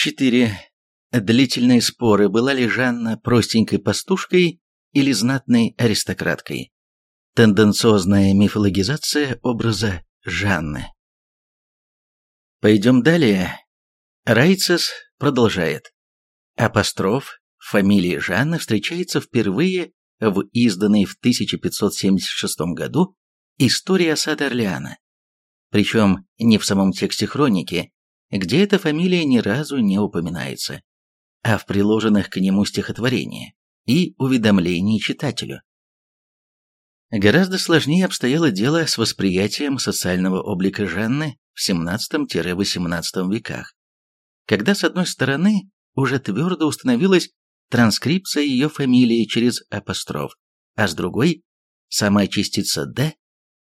4. Длительные споры, была ли Жанна простенькой пастушкой или знатной аристократкой. Тенденциозная мифологизация образа Жанны. Пойдем далее. Райцес продолжает. Апостроф фамилии Жанны встречается впервые в изданной в 1576 году истории осады Орлеана. Причем не в самом тексте хроники, где эта фамилия ни разу не упоминается, а в приложенных к нему стихотворении и уведомлении читателю. Гораздо сложнее обстояло дело с восприятием социального облика Жанны в XVII-XVIII веках, когда, с одной стороны, уже твердо установилась транскрипция ее фамилии через апостроф, а с другой, сама частица «д»,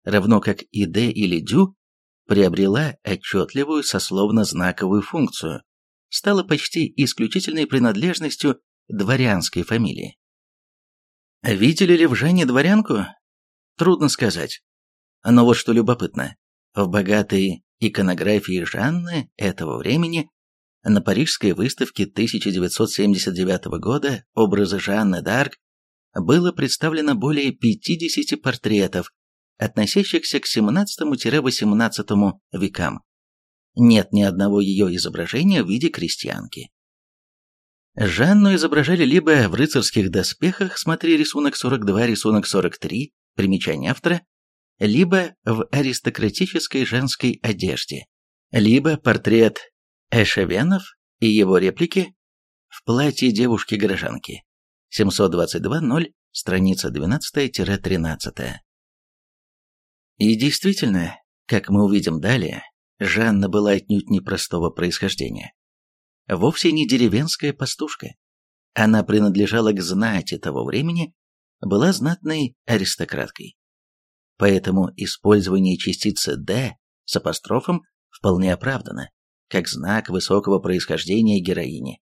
равно как и «д» или «дю», приобрела отчетливую сословно-знаковую функцию, стала почти исключительной принадлежностью дворянской фамилии. Видели ли в Жанне дворянку? Трудно сказать. Но вот что любопытно. В богатой иконографии Жанны этого времени на Парижской выставке 1979 года образа Жанны д'Арк было представлено более 50 портретов, относящихся к 17-18 векам. Нет ни одного ее изображения в виде крестьянки. Жанну изображали либо в рыцарских доспехах, смотри рисунок 42, рисунок 43, примечание автора, либо в аристократической женской одежде, либо портрет Эшевенов и его реплики в платье девушки-горожанки. 722.0, страница 12-13. И действительно, как мы увидим далее, Жанна была отнюдь непростого происхождения. Вовсе не деревенская пастушка. Она принадлежала к знати того времени, была знатной аристократкой. Поэтому использование частицы «д» с апострофом вполне оправдано, как знак высокого происхождения героини.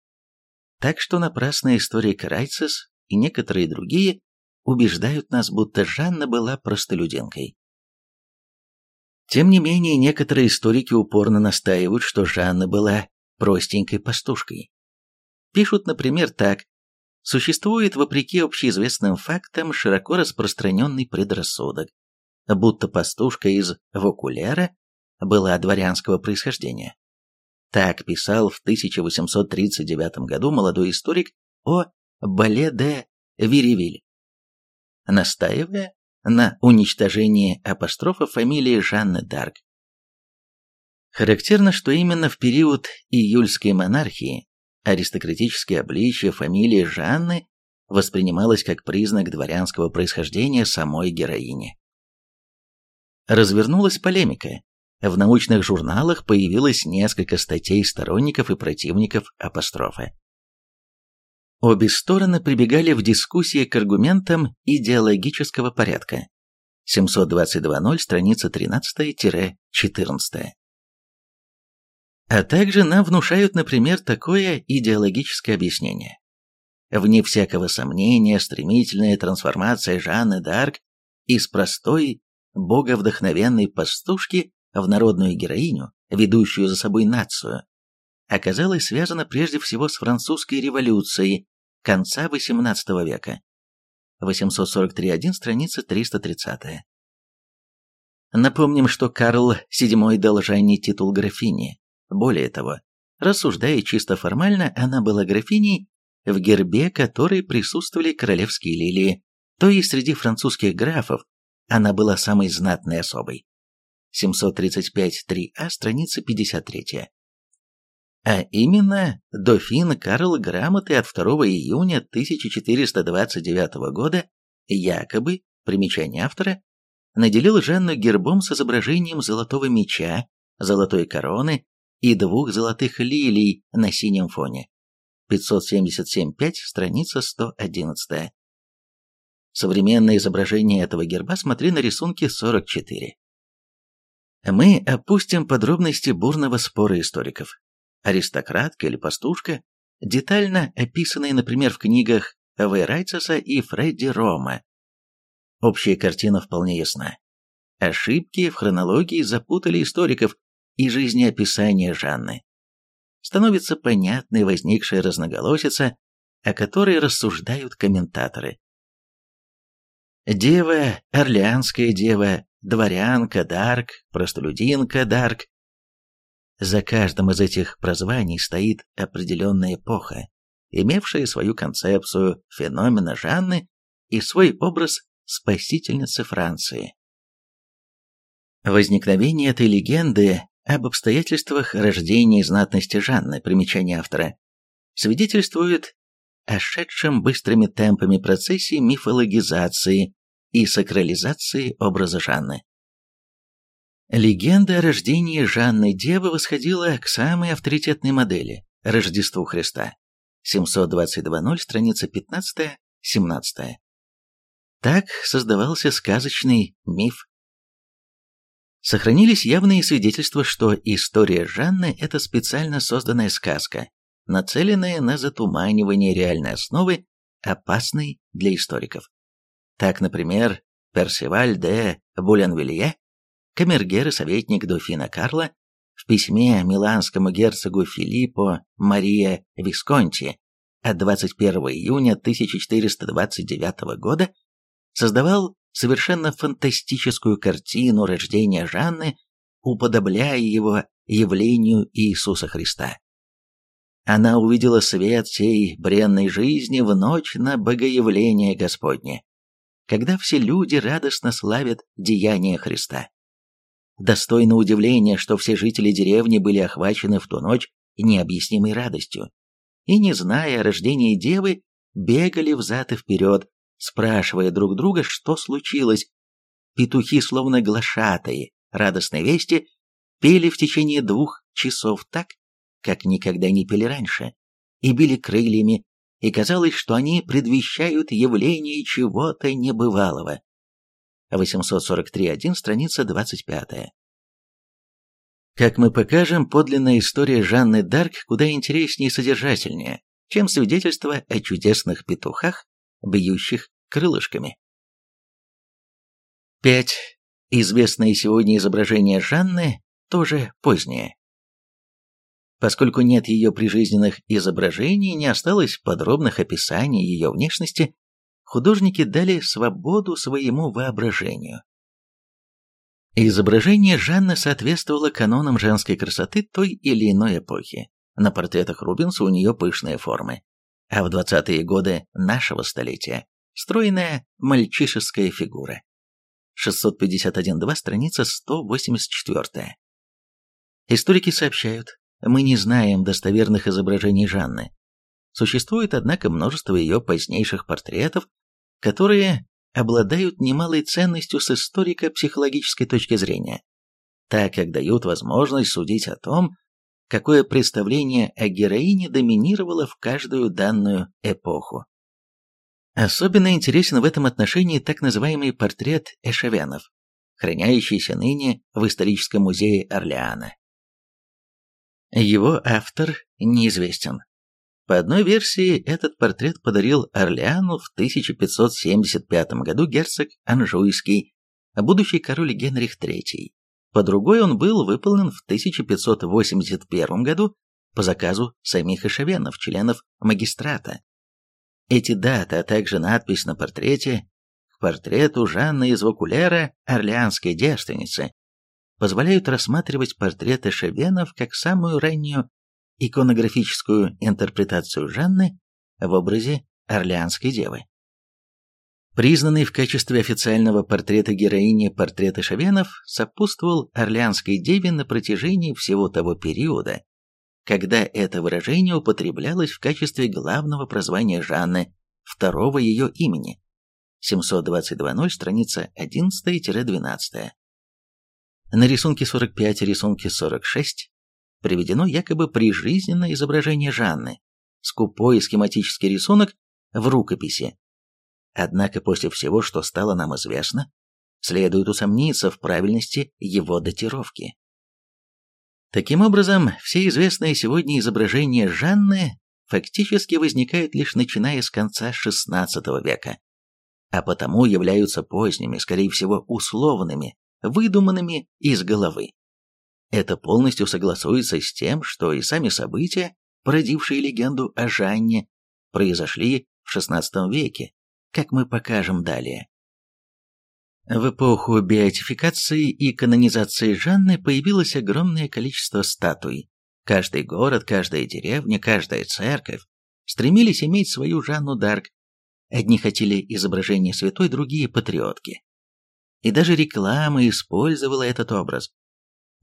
Так что напрасная история Крайцес и некоторые другие убеждают нас, будто Жанна была простолюдинкой. Тем не менее, некоторые историки упорно настаивают, что Жанна была простенькой пастушкой. Пишут, например, так. Существует, вопреки общеизвестным фактам, широко распространенный предрассудок, будто пастушка из Вокулера была дворянского происхождения. Так писал в 1839 году молодой историк о Бале де Виревиль, настаивая на уничтожении апострофа фамилии Жанны Дарк. Характерно, что именно в период июльской монархии аристократическое обличие фамилии Жанны воспринималось как признак дворянского происхождения самой героини. Развернулась полемика. В научных журналах появилось несколько статей сторонников и противников апострофа. Обе стороны прибегали в дискуссии к аргументам идеологического порядка. 722.0, страница 13-14. А также нам внушают, например, такое идеологическое объяснение. Вне всякого сомнения, стремительная трансформация Жанны д'Арк из простой, боговдохновенной пастушки в народную героиню, ведущую за собой нацию, оказалась связана прежде всего с французской революцией конца XVIII века. 843.1, страница 330. Напомним, что Карл VII дал Жанне титул графини. Более того, рассуждая чисто формально, она была графиней, в гербе которой присутствовали королевские лилии, то есть среди французских графов она была самой знатной особой. 735.3а, страница 53 а именно дофин Карл грамоты от 2 июня 1429 года якобы, примечание автора, наделил Жанну гербом с изображением золотого меча, золотой короны и двух золотых лилий на синем фоне. 577.5, страница 111. Современное изображение этого герба смотри на рисунке 44. Мы опустим подробности бурного спора историков аристократка или пастушка, детально описанные, например, в книгах В. Райцеса и Фредди Рома. Общая картина вполне ясна. Ошибки в хронологии запутали историков и жизнеописание Жанны. становится понятной возникшая разноголосица, о которой рассуждают комментаторы. Дева, Орлеанская дева, дворянка Дарк, простолюдинка Дарк. За каждым из этих прозваний стоит определенная эпоха, имевшая свою концепцию феномена Жанны и свой образ спасительницы Франции. Возникновение этой легенды об обстоятельствах рождения знатности Жанны, примечание автора, свидетельствует о шедшем быстрыми темпами процессе мифологизации и сакрализации образа Жанны. Легенда о рождении Жанны Девы восходила к самой авторитетной модели – Рождеству Христа. 722.0, страница 15-17. Так создавался сказочный миф. Сохранились явные свидетельства, что история Жанны – это специально созданная сказка, нацеленная на затуманивание реальной основы, опасной для историков. Так, например, Персиваль де Буленвилье, камергер и советник дофина Карла, в письме миланскому герцогу Филиппо Мария Висконти от 21 июня 1429 года создавал совершенно фантастическую картину рождения Жанны, уподобляя его явлению Иисуса Христа. Она увидела свет всей бренной жизни в ночь на богоявление Господне, когда все люди радостно славят деяния Христа. Достойно удивления, что все жители деревни были охвачены в ту ночь необъяснимой радостью, и, не зная о рождении девы, бегали взад и вперед, спрашивая друг друга, что случилось. Петухи, словно глашатые радостной вести, пели в течение двух часов так, как никогда не пели раньше, и били крыльями, и казалось, что они предвещают явление чего-то небывалого. 843.1, страница 25. Как мы покажем, подлинная история Жанны Дарк куда интереснее и содержательнее, чем свидетельство о чудесных петухах, бьющих крылышками. 5. Известное сегодня изображение Жанны тоже позднее. Поскольку нет ее прижизненных изображений, не осталось подробных описаний ее внешности, художники дали свободу своему воображению. Изображение Жанны соответствовало канонам женской красоты той или иной эпохи. На портретах Рубенса у нее пышные формы, а в 20-е годы нашего столетия стройная мальчишеская фигура. 651.2, страница 184. Историки сообщают, мы не знаем достоверных изображений Жанны. Существует, однако, множество ее позднейших портретов, которые обладают немалой ценностью с историко-психологической точки зрения, так как дают возможность судить о том, какое представление о героине доминировало в каждую данную эпоху. Особенно интересен в этом отношении так называемый портрет Эшевенов, хранящийся ныне в историческом музее Орлеана. Его автор неизвестен. По одной версии, этот портрет подарил Орлеану в 1575 году герцог Анжуйский, будущий король Генрих III. По другой он был выполнен в 1581 году по заказу самих ишевенов, членов магистрата. Эти даты, а также надпись на портрете к портрету Жанны из Вокулера, орлеанской девственницы, позволяют рассматривать портреты Шевенов как самую раннюю иконографическую интерпретацию Жанны в образе Орлеанской девы. Признанный в качестве официального портрета героини портрета Шавенов сопутствовал Орлеанской деве на протяжении всего того периода, когда это выражение употреблялось в качестве главного прозвания Жанны, второго ее имени. 722.0, страница 11-12. На рисунке 45 и рисунке 46 приведено якобы прижизненное изображение Жанны, скупой схематический рисунок в рукописи. Однако после всего, что стало нам известно, следует усомниться в правильности его датировки. Таким образом, все известные сегодня изображения Жанны фактически возникают лишь начиная с конца XVI века, а потому являются поздними, скорее всего, условными, выдуманными из головы. Это полностью согласуется с тем, что и сами события, породившие легенду о Жанне, произошли в XVI веке, как мы покажем далее. В эпоху беатификации и канонизации Жанны появилось огромное количество статуй. Каждый город, каждая деревня, каждая церковь стремились иметь свою Жанну Дарк. Одни хотели изображения святой, другие – патриотки. И даже реклама использовала этот образ.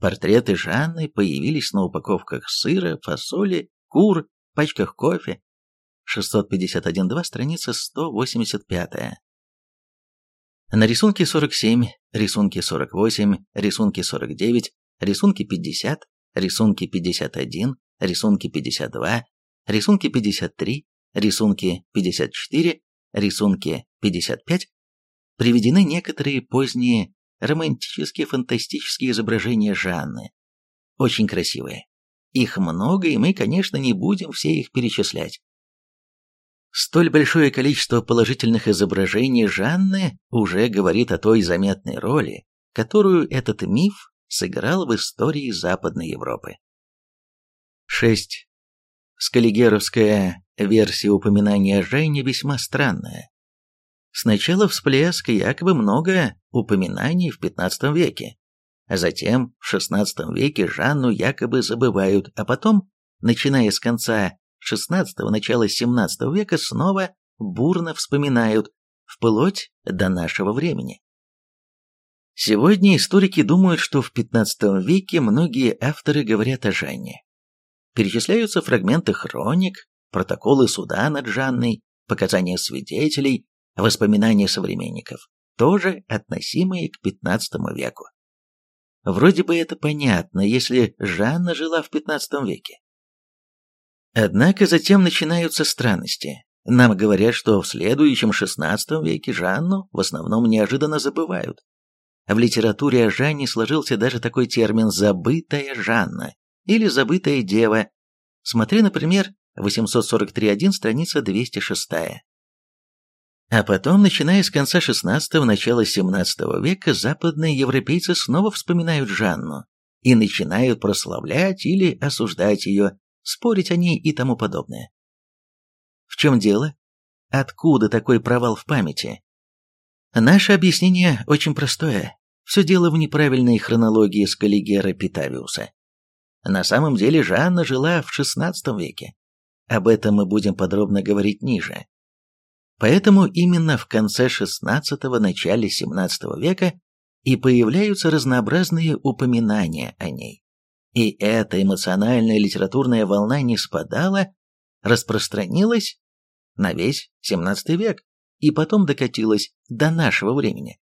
Портреты Жанны появились на упаковках сыра, фасоли, кур, пачках кофе. 651.2, страница 185. На рисунке 47, рисунке 48, рисунке 49, рисунке 50, рисунке 51, рисунке 52, рисунке 53, рисунке 54, рисунке 55 приведены некоторые поздние романтические фантастические изображения Жанны. Очень красивые. Их много, и мы, конечно, не будем все их перечислять. Столь большое количество положительных изображений Жанны уже говорит о той заметной роли, которую этот миф сыграл в истории Западной Европы. 6. Скаллигеровская версия упоминания о Жанне весьма странная. Сначала всплеск якобы много упоминаний в XV веке, а затем в XVI веке Жанну якобы забывают, а потом, начиная с конца XVI – начала XVII века снова бурно вспоминают, вплоть до нашего времени. Сегодня историки думают, что в XV веке многие авторы говорят о Жанне. Перечисляются фрагменты хроник, протоколы суда над Жанной, показания свидетелей, воспоминания современников, тоже относимые к XV веку. Вроде бы это понятно, если Жанна жила в XV веке. Однако затем начинаются странности. Нам говорят, что в следующем XVI веке Жанну в основном неожиданно забывают. В литературе о Жанне сложился даже такой термин «забытая Жанна» или «забытая дева». Смотри, например, 843.1, страница 206. А потом, начиная с конца XVI – начала XVII века, западные европейцы снова вспоминают Жанну и начинают прославлять или осуждать ее, спорить о ней и тому подобное. В чем дело? Откуда такой провал в памяти? Наше объяснение очень простое. Все дело в неправильной хронологии Скаллигера Питавиуса. На самом деле Жанна жила в XVI веке. Об этом мы будем подробно говорить ниже. Поэтому именно в конце XVI – начале XVII века и появляются разнообразные упоминания о ней. И эта эмоциональная литературная волна не спадала, распространилась на весь XVII век и потом докатилась до нашего времени.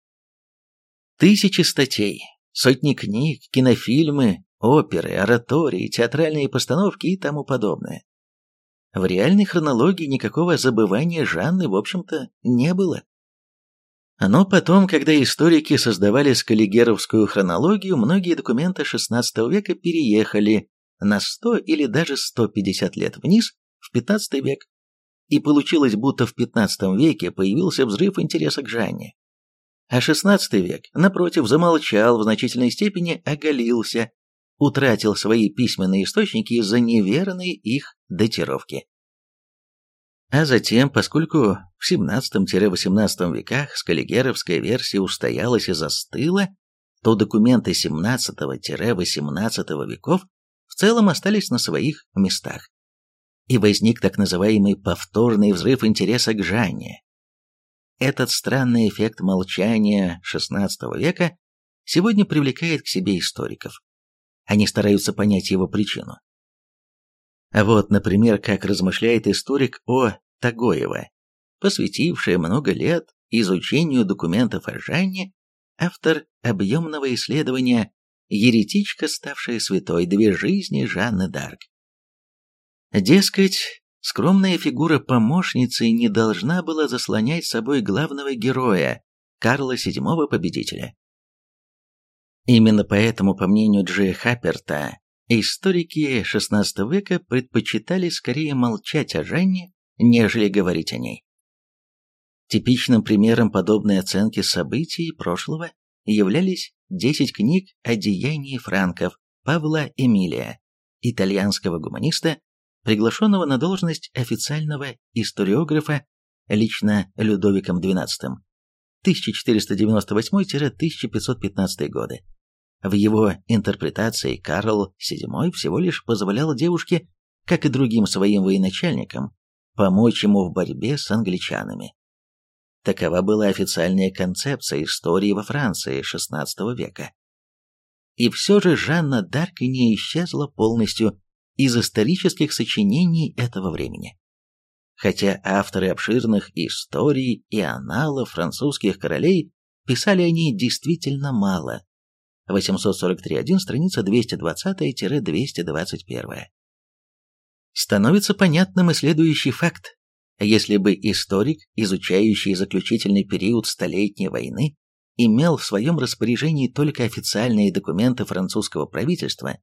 Тысячи статей, сотни книг, кинофильмы, оперы, оратории, театральные постановки и тому подобное. В реальной хронологии никакого забывания Жанны, в общем-то, не было. Но потом, когда историки создавали скаллигеровскую хронологию, многие документы XVI века переехали на 100 или даже 150 лет вниз, в XV век. И получилось, будто в XV веке появился взрыв интереса к Жанне. А XVI век, напротив, замолчал, в значительной степени оголился, утратил свои письменные источники из-за неверной их датировки. А затем, поскольку в 17-18 веках скаллигеровская версия устоялась и застыла, то документы 17-18 веков в целом остались на своих местах. И возник так называемый повторный взрыв интереса к Жанне. Этот странный эффект молчания XVI века сегодня привлекает к себе историков. Они стараются понять его причину. Вот, например, как размышляет историк О. Тагоева, посвятившая много лет изучению документов о Жанне, автор объемного исследования «Еретичка, ставшая святой. Две жизни Жанны Дарк». Дескать, скромная фигура помощницы не должна была заслонять собой главного героя, Карла VII Победителя. Именно поэтому, по мнению Джи Хапперта, Историки XVI века предпочитали скорее молчать о Жанне, нежели говорить о ней. Типичным примером подобной оценки событий прошлого являлись 10 книг о деянии франков, Павла Эмилия, итальянского гуманиста, приглашенного на должность официального историографа лично Людовиком XII 1498-1515 годы. В его интерпретации Карл VII всего лишь позволял девушке, как и другим своим военачальникам, помочь ему в борьбе с англичанами. Такова была официальная концепция истории во Франции XVI века. И все же Жанна Дарк не исчезла полностью из исторических сочинений этого времени. Хотя авторы обширных историй и аналов французских королей писали о ней действительно мало. 843.1, страница 220-221. Становится понятным и следующий факт. Если бы историк, изучающий заключительный период Столетней войны, имел в своем распоряжении только официальные документы французского правительства,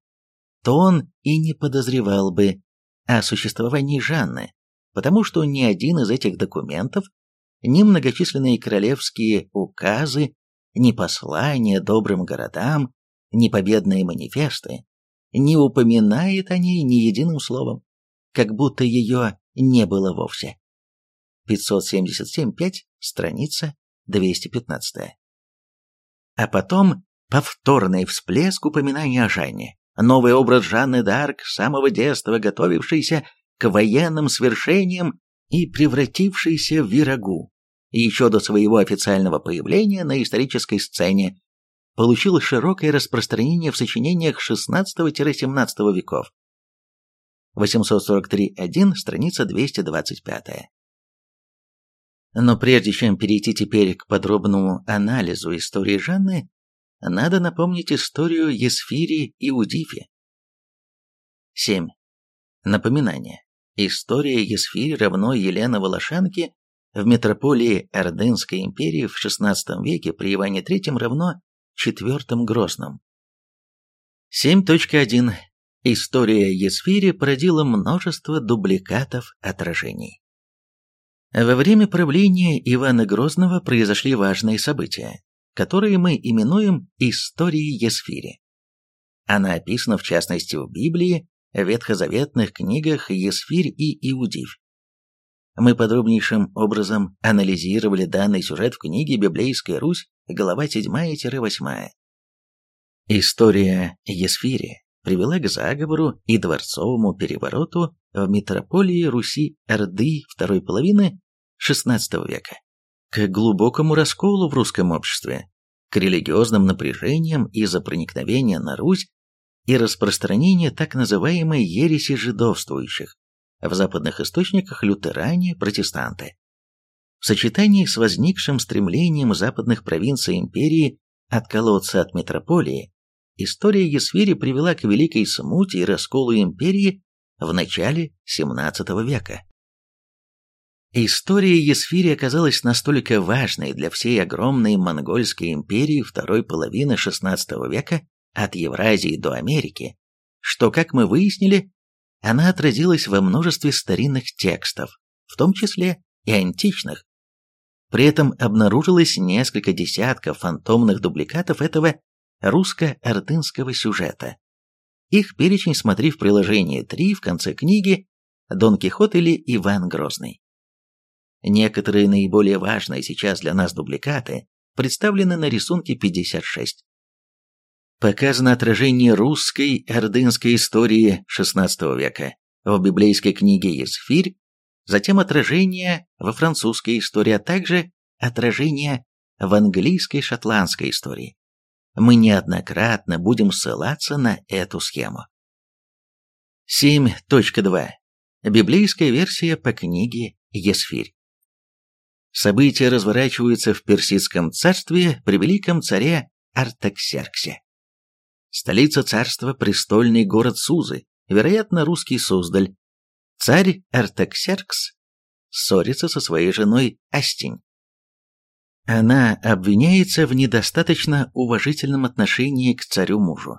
то он и не подозревал бы о существовании Жанны, потому что ни один из этих документов, ни многочисленные королевские указы, ни послания добрым городам, ни победные манифесты не упоминает о ней ни единым словом, как будто ее не было вовсе. 577.5, страница 215. А потом повторный всплеск упоминания о Жанне, новый образ Жанны Д'Арк, с самого детства готовившийся к военным свершениям и превратившийся в вирагу, еще до своего официального появления на исторической сцене, получил широкое распространение в сочинениях XVI-XVII веков. 843.1, страница 225. Но прежде чем перейти теперь к подробному анализу истории Жанны, надо напомнить историю Есфири и Удифи. 7. Напоминание. История Есфири равно Елена Волошанки в метрополии Ордынской империи в XVI веке при Иване III равно IV Грозном. 7.1. История Есфири породила множество дубликатов отражений. Во время правления Ивана Грозного произошли важные события, которые мы именуем историей Есфири. Она описана в частности в Библии, ветхозаветных книгах Есфирь и Иудив. Мы подробнейшим образом анализировали данный сюжет в книге «Библейская Русь», глава 7-8. История Есфири привела к заговору и дворцовому перевороту в метрополии Руси Орды второй половины XVI века, к глубокому расколу в русском обществе, к религиозным напряжениям из-за проникновения на Русь и распространения так называемой ереси жидовствующих, в западных источниках лютеране, протестанты. В сочетании с возникшим стремлением западных провинций империи отколоться от метрополии, история Есфири привела к великой смуте и расколу империи в начале XVII века. История Есфири оказалась настолько важной для всей огромной монгольской империи второй половины XVI века от Евразии до Америки, что, как мы выяснили, она отразилась во множестве старинных текстов, в том числе и античных. При этом обнаружилось несколько десятков фантомных дубликатов этого русско-ордынского сюжета. Их перечень смотри в приложении 3 в конце книги «Дон Кихот» или «Иван Грозный». Некоторые наиболее важные сейчас для нас дубликаты представлены на рисунке 56. Показано отражение русской ордынской истории XVI века в библейской книге Есфирь, затем отражение во французской истории, а также отражение в английской шотландской истории. Мы неоднократно будем ссылаться на эту схему. 7.2. Библейская версия по книге Есфирь. События разворачиваются в Персидском царстве при великом царе Артаксерксе. Столица царства – престольный город Сузы, вероятно, русский Суздаль. Царь Артаксеркс ссорится со своей женой Астинь. Она обвиняется в недостаточно уважительном отношении к царю-мужу.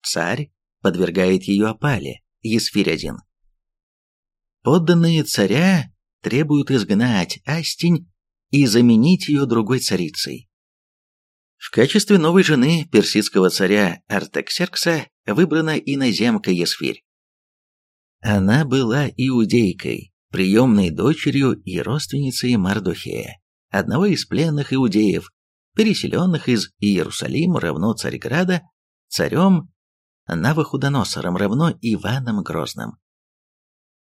Царь подвергает ее опале, Есфирь-1. Подданные царя требуют изгнать Астинь и заменить ее другой царицей. В качестве новой жены персидского царя Артаксеркса выбрана иноземка Есфирь. Она была иудейкой, приемной дочерью и родственницей Мардухея, одного из пленных иудеев, переселенных из Иерусалима равно Царьграда, царем Навуходоносором равно Иваном Грозным.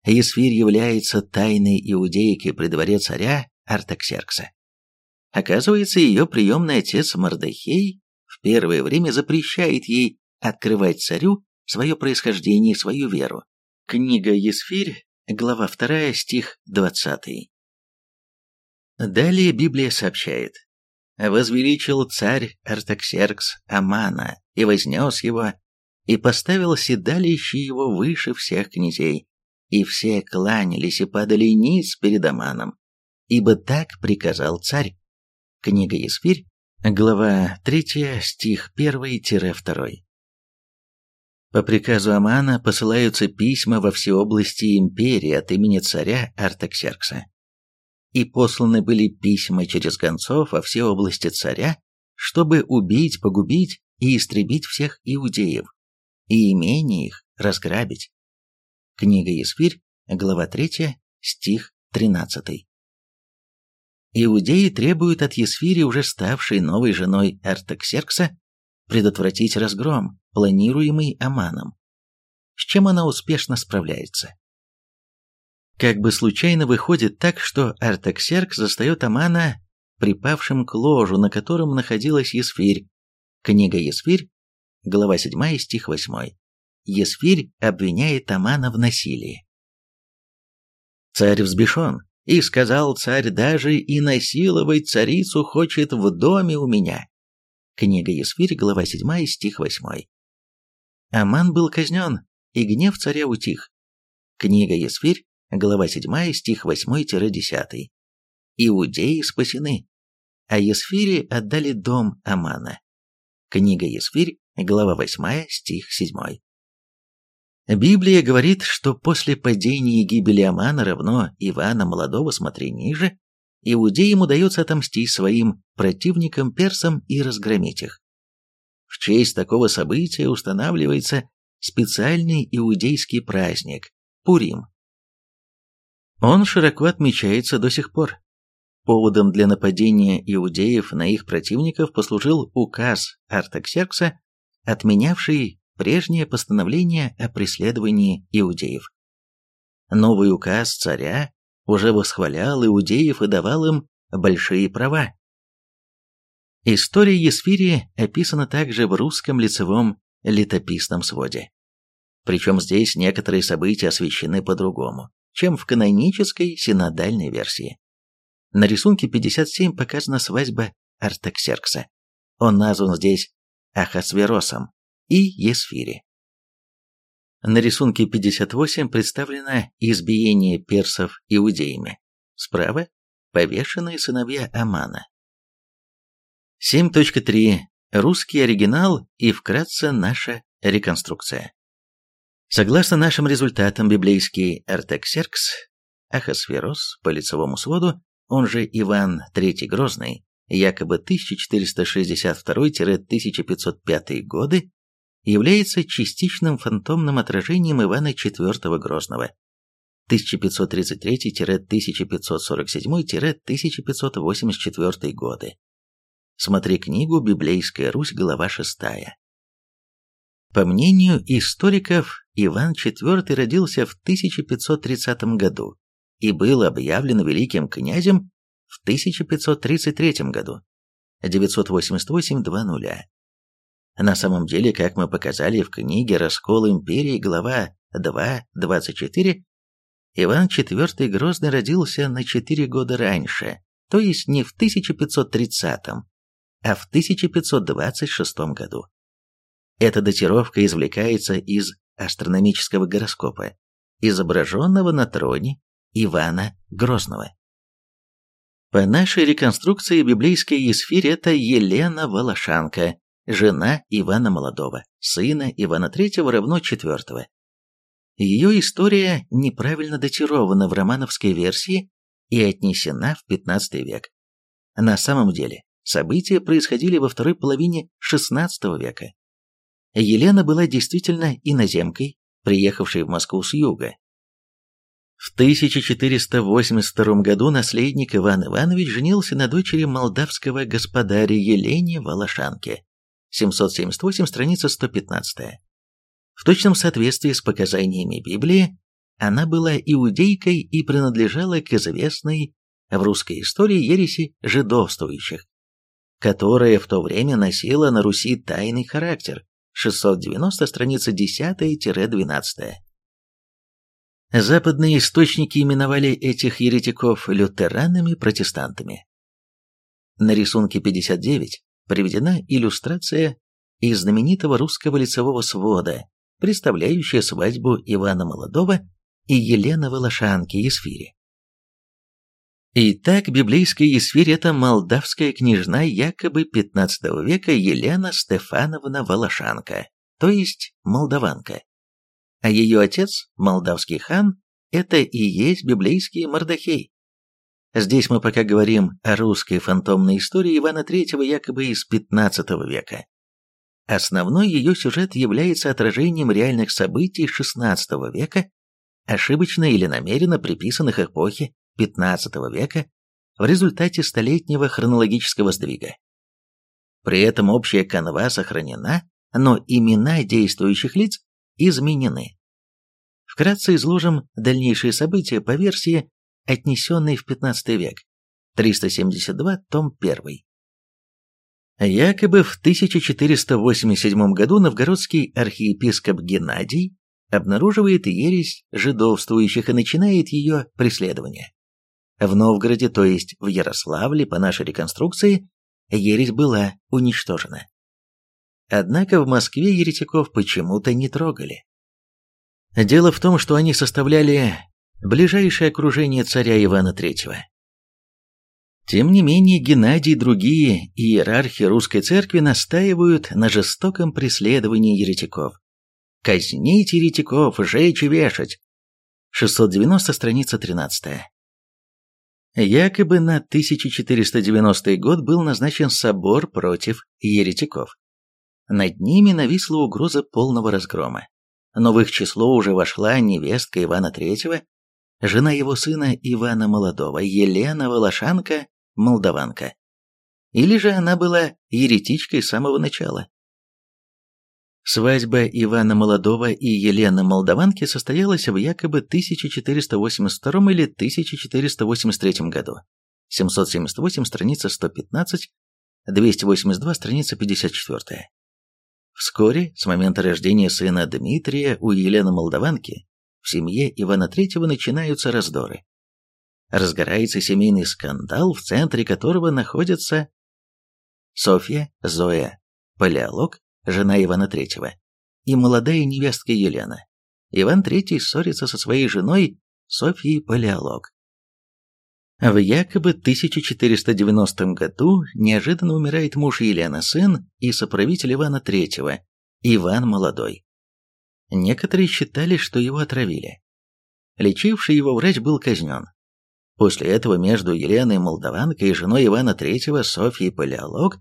Есфирь является тайной иудейкой при дворе царя Артаксеркса. Оказывается, ее приемный отец Мардахей в первое время запрещает ей открывать царю свое происхождение и свою веру. Книга Есфирь, глава 2, стих 20. Далее Библия сообщает. «Возвеличил царь Артаксеркс Амана и вознес его, и поставил седалище его выше всех князей, и все кланялись и падали низ перед Аманом, ибо так приказал царь». Книга Есфирь, глава 3, стих 1-2. По приказу Амана посылаются письма во все области империи от имени царя Артаксеркса и посланы были письма через гонцов во все области царя, чтобы убить, погубить и истребить всех иудеев, и имение их разграбить. Книга Есфирь, глава 3, стих 13. Иудеи требуют от Есфири, уже ставшей новой женой Артаксеркса, предотвратить разгром, планируемый Аманом, с чем она успешно справляется. Как бы случайно выходит так, что Артаксеркс застает Амана припавшим к ложу, на котором находилась Есфирь. Книга Есфирь, глава 7, стих 8. Есфирь обвиняет Амана в насилии. Царь взбешен, и сказал царь, даже и насиловать царицу хочет в доме у меня. Книга Есфирь, глава 7, стих 8. Аман был казнен, и гнев царя утих. Книга Есфирь, глава 7, стих 8-10. Иудеи спасены, а Есфире отдали дом Амана. Книга Есфирь, глава 8, стих 7. Библия говорит, что после падения и гибели Амана равно Ивана Молодого, смотри ниже, иудеям удается отомстить своим противникам персам и разгромить их. В честь такого события устанавливается специальный иудейский праздник – Пурим. Он широко отмечается до сих пор. Поводом для нападения иудеев на их противников послужил указ Артаксеркса, отменявший прежнее постановление о преследовании иудеев. Новый указ царя уже восхвалял иудеев и давал им большие права. История Есфирии описана также в русском лицевом летописном своде. Причем здесь некоторые события освещены по-другому чем в канонической синодальной версии. На рисунке 57 показана свадьба Артаксеркса. Он назван здесь Ахасверосом и Есфири. На рисунке 58 представлено избиение персов иудеями. Справа – повешенные сыновья Амана. 7.3. Русский оригинал и вкратце наша реконструкция. Согласно нашим результатам, библейский Артаксеркс, Ахасферос по лицевому своду, он же Иван III Грозный, якобы 1462-1505 годы, является частичным фантомным отражением Ивана IV Грозного 1533-1547-1584 годы. Смотри книгу «Библейская Русь», глава 6. По мнению историков, Иван IV родился в 1530 году и был объявлен великим князем в 1533 году. 988-20. На самом деле, как мы показали в книге «Раскол империи», глава 2.24, Иван IV Грозный родился на 4 года раньше, то есть не в 1530, а в 1526 году. Эта датировка извлекается из астрономического гороскопа, изображенного на троне Ивана Грозного. По нашей реконструкции библейская Есфирь – это Елена Волошанка, жена Ивана Молодого, сына Ивана III равно IV. Ее история неправильно датирована в романовской версии и отнесена в XV век. На самом деле, события происходили во второй половине XVI века. Елена была действительно иноземкой, приехавшей в Москву с юга. В 1482 году наследник Иван Иванович женился на дочери молдавского господаря Елене Волошанке. 778, страница 115. В точном соответствии с показаниями Библии, она была иудейкой и принадлежала к известной в русской истории ереси жидовствующих, которая в то время носила на Руси тайный характер. 690, страница 10-12. Западные источники именовали этих еретиков лютеранами-протестантами. На рисунке 59 приведена иллюстрация из знаменитого русского лицевого свода, представляющая свадьбу Ивана Молодого и Елены Волошанки Есфири. Итак, библейская Есфирь – это молдавская княжна якобы XV века Елена Стефановна Волошанка, то есть молдаванка. А ее отец, молдавский хан, это и есть библейский Мордахей. Здесь мы пока говорим о русской фантомной истории Ивана III якобы из XV века. Основной ее сюжет является отражением реальных событий XVI века, ошибочно или намеренно приписанных эпохе XV века в результате столетнего хронологического сдвига. При этом общая канва сохранена, но имена действующих лиц изменены. Вкратце изложим дальнейшие события по версии, отнесенной в XV век, 372, том 1. Якобы в 1487 году новгородский архиепископ Геннадий обнаруживает ересь жидовствующих и начинает ее преследование. В Новгороде, то есть в Ярославле, по нашей реконструкции, ересь была уничтожена. Однако в Москве еретиков почему-то не трогали. Дело в том, что они составляли ближайшее окружение царя Ивана III. Тем не менее, Геннадий и другие иерархи русской церкви настаивают на жестоком преследовании еретиков. «Казнить еретиков, жечь и вешать!» 690, страница 13. Якобы на 1490 год был назначен собор против еретиков. Над ними нависла угроза полного разгрома. Но в их число уже вошла невестка Ивана III, жена его сына Ивана Молодого, Елена Волошанка, молдаванка. Или же она была еретичкой с самого начала. Свадьба Ивана Молодого и Елены Молдаванки состоялась в якобы 1482 или 1483 году. 778, страница 115, 282, страница 54. Вскоре, с момента рождения сына Дмитрия у Елены Молдаванки, в семье Ивана III начинаются раздоры. Разгорается семейный скандал, в центре которого находится Софья Зоя, палеолог, жена Ивана III, и молодая невестка Елена. Иван III ссорится со своей женой Софьей Палеолог. В якобы 1490 году неожиданно умирает муж Елены, сын и соправитель Ивана III, Иван Молодой. Некоторые считали, что его отравили. Лечивший его врач был казнен. После этого между Еленой Молдаванкой и женой Ивана III, Софьей Палеолог,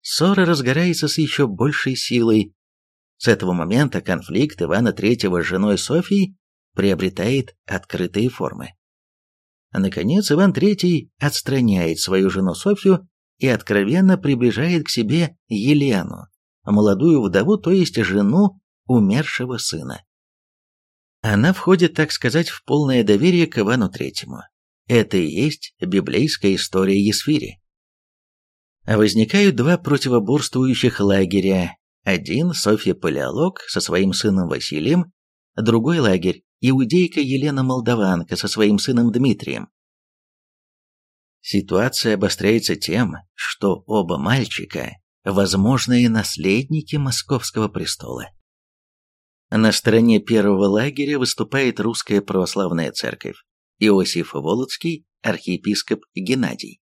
ссора разгорается с еще большей силой. С этого момента конфликт Ивана III с женой Софьей приобретает открытые формы. Наконец, Иван III отстраняет свою жену Софью и откровенно приближает к себе Елену, молодую вдову, то есть жену умершего сына. Она входит, так сказать, в полное доверие к Ивану III. Это и есть библейская история Есфири. Возникают два противоборствующих лагеря. Один – Софья Палеолог со своим сыном Василием, другой лагерь иудейка Елена Молдаванка со своим сыном Дмитрием. Ситуация обостряется тем, что оба мальчика – возможные наследники московского престола. На стороне первого лагеря выступает русская православная церковь, Иосиф Волоцкий, архиепископ Геннадий.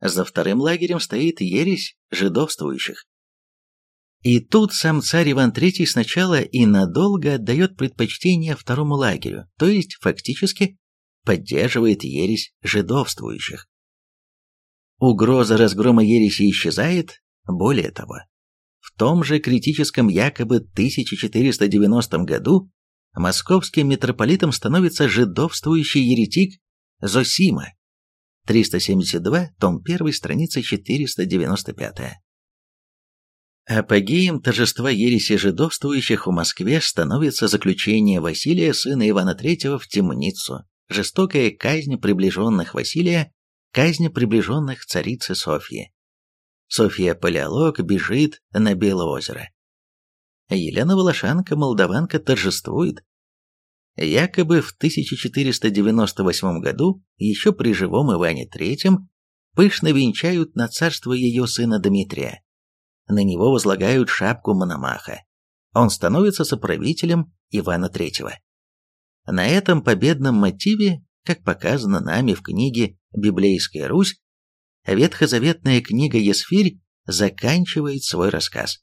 За вторым лагерем стоит ересь жидовствующих. И тут сам царь Иван III сначала и надолго отдает предпочтение второму лагерю, то есть фактически поддерживает ересь жидовствующих. Угроза разгрома ереси исчезает, более того. Том же критическом якобы 1490 году московским митрополитом становится жидовствующий еретик Зосима. 372, том 1, страница 495. Апогеем торжества ереси жидовствующих в Москве становится заключение Василия, сына Ивана III, в темницу, жестокая казнь приближенных Василия, казнь приближенных царицы Софьи. Софья Палеолог бежит на Белое озеро. Елена Волошанка, молдаванка, торжествует. Якобы в 1498 году, еще при живом Иване III, пышно венчают на царство ее сына Дмитрия на него возлагают шапку Мономаха. Он становится соправителем Ивана III. На этом победном мотиве, как показано нами в книге «Библейская Русь», ветхозаветная книга Есфирь заканчивает свой рассказ.